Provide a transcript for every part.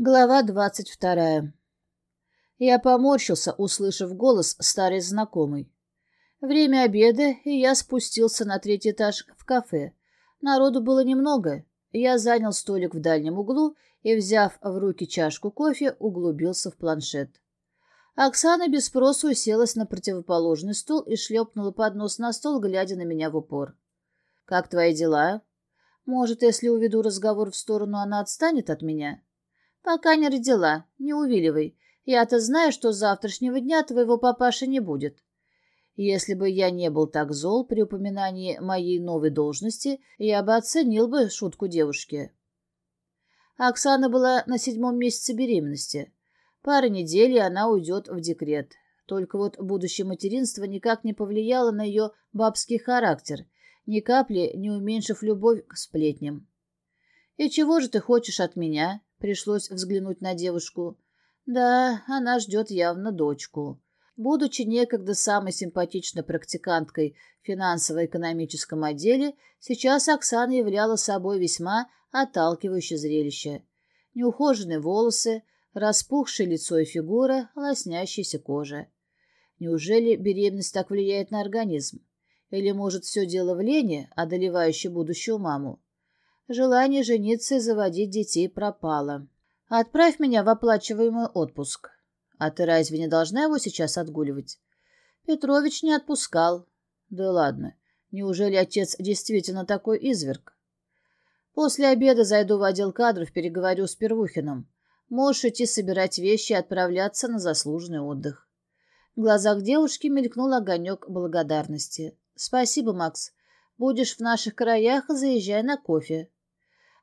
Глава двадцать вторая. Я поморщился, услышав голос старой знакомой. Время обеда, и я спустился на третий этаж в кафе. Народу было немного. Я занял столик в дальнем углу и, взяв в руки чашку кофе, углубился в планшет. Оксана без спросу уселась на противоположный стул и шлепнула поднос на стол, глядя на меня в упор. «Как твои дела? Может, если уведу разговор в сторону, она отстанет от меня?» Пока не родила, не увиливай. Я-то знаю, что завтрашнего дня твоего папаши не будет. Если бы я не был так зол при упоминании моей новой должности, я бы оценил бы шутку девушки. Оксана была на седьмом месяце беременности. Пара недель, и она уйдет в декрет. Только вот будущее материнство никак не повлияло на ее бабский характер, ни капли не уменьшив любовь к сплетням. «И чего же ты хочешь от меня?» Пришлось взглянуть на девушку. Да, она ждет явно дочку. Будучи некогда самой симпатичной практиканткой в финансово-экономическом отделе, сейчас Оксана являла собой весьма отталкивающее зрелище. Неухоженные волосы, распухшее лицо и фигура, лоснящаяся кожа. Неужели беременность так влияет на организм? Или, может, все дело в лени, одолевающей будущую маму? Желание жениться и заводить детей пропало. Отправь меня в оплачиваемый отпуск. А ты разве не должна его сейчас отгуливать? Петрович не отпускал. Да ладно. Неужели отец действительно такой изверг? После обеда зайду в отдел кадров, переговорю с Первухиным. Можешь идти собирать вещи и отправляться на заслуженный отдых. В глазах девушки мелькнул огонек благодарности. «Спасибо, Макс. Будешь в наших краях, заезжай на кофе.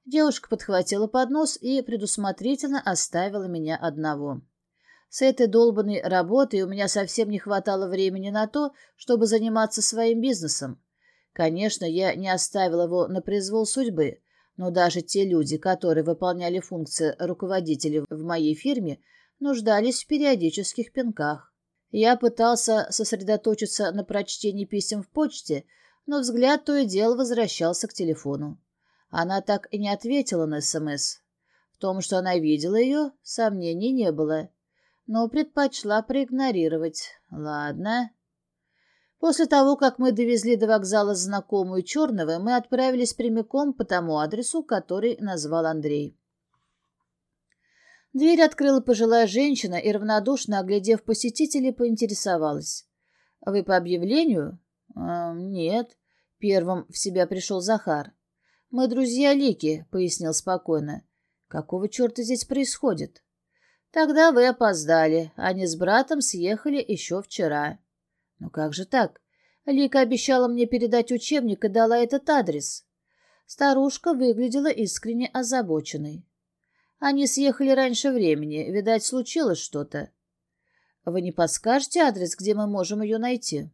Девушка подхватила поднос и предусмотрительно оставила меня одного. С этой долбанной работой у меня совсем не хватало времени на то, чтобы заниматься своим бизнесом. Конечно, я не оставила его на произвол судьбы, но даже те люди, которые выполняли функции руководителей в моей фирме, нуждались в периодических пинках. Я пытался сосредоточиться на прочтении писем в почте, но взгляд то и дело возвращался к телефону. Она так и не ответила на СМС. В том, что она видела ее, сомнений не было, но предпочла проигнорировать. Ладно. После того, как мы довезли до вокзала знакомую Черного, мы отправились прямиком по тому адресу, который назвал Андрей. Дверь открыла пожилая женщина и, равнодушно оглядев посетителей, поинтересовалась. «Вы по объявлению?» э, «Нет». Первым в себя пришел Захар. «Мы друзья Лики», — пояснил спокойно. «Какого черта здесь происходит?» «Тогда вы опоздали. Они с братом съехали еще вчера». «Ну как же так? Лика обещала мне передать учебник и дала этот адрес». Старушка выглядела искренне озабоченной. «Они съехали раньше времени. Видать, случилось что-то». «Вы не подскажете адрес, где мы можем ее найти?»